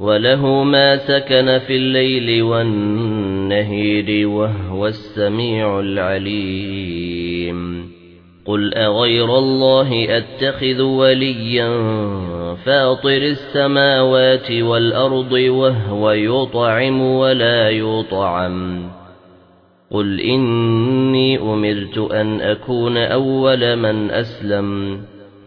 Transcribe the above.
وله ما سكن في الليل والنهير وهو السميع العليم. قل أغير الله أتخذ وليا فاطر السماوات والأرض وهو يطعم ولا يطعم. قل إني أمرت أن أكون أول من أسلم.